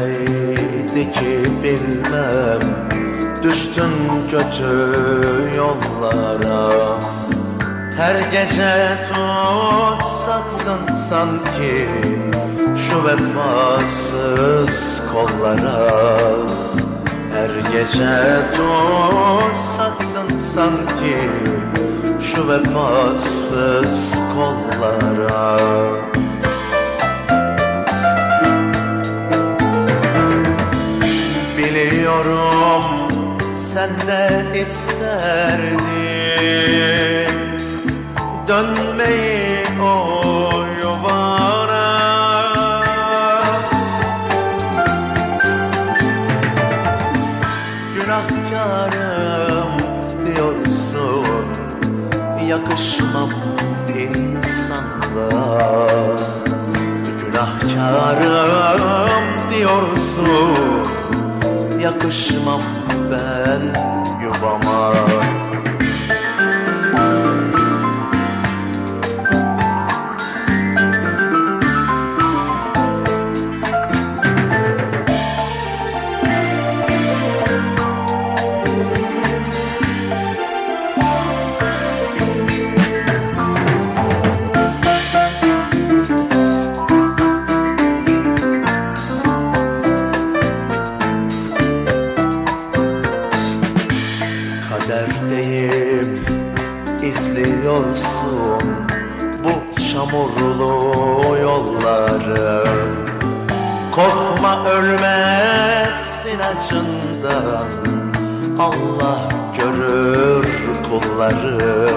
Neydi ki bilmem Düştün kötü yollara. Her gece tutsaksın sanki Şu vefasız kollara. Her gece tutsaksın sanki Şu vefasız kollara sen de isterdin. Dönmeyi o yuvana. Günahkarım diyorsun Yakışmam insanlığa Günahkarım diyorsun Yakışmam ben. Yuvama izliyorsun bu çamurlu yolları. Korkma ölmezsin acından. Allah görür kulları.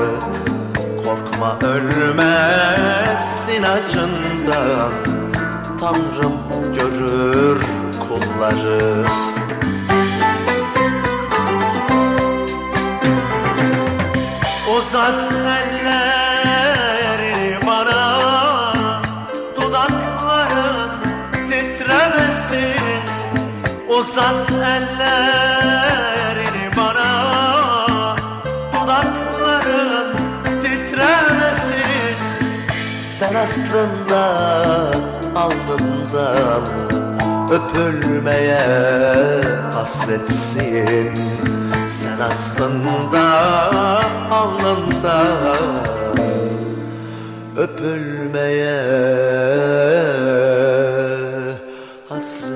Korkma ölmezsin acından. Tanrım görür kulları Uzat elleri bana Dudakların titremesin. Uzat ellerini bana Dudakların titremesin. Sen aslında alnından Öpülmeye hasretsin sen aslında alnında öpülmeye hasret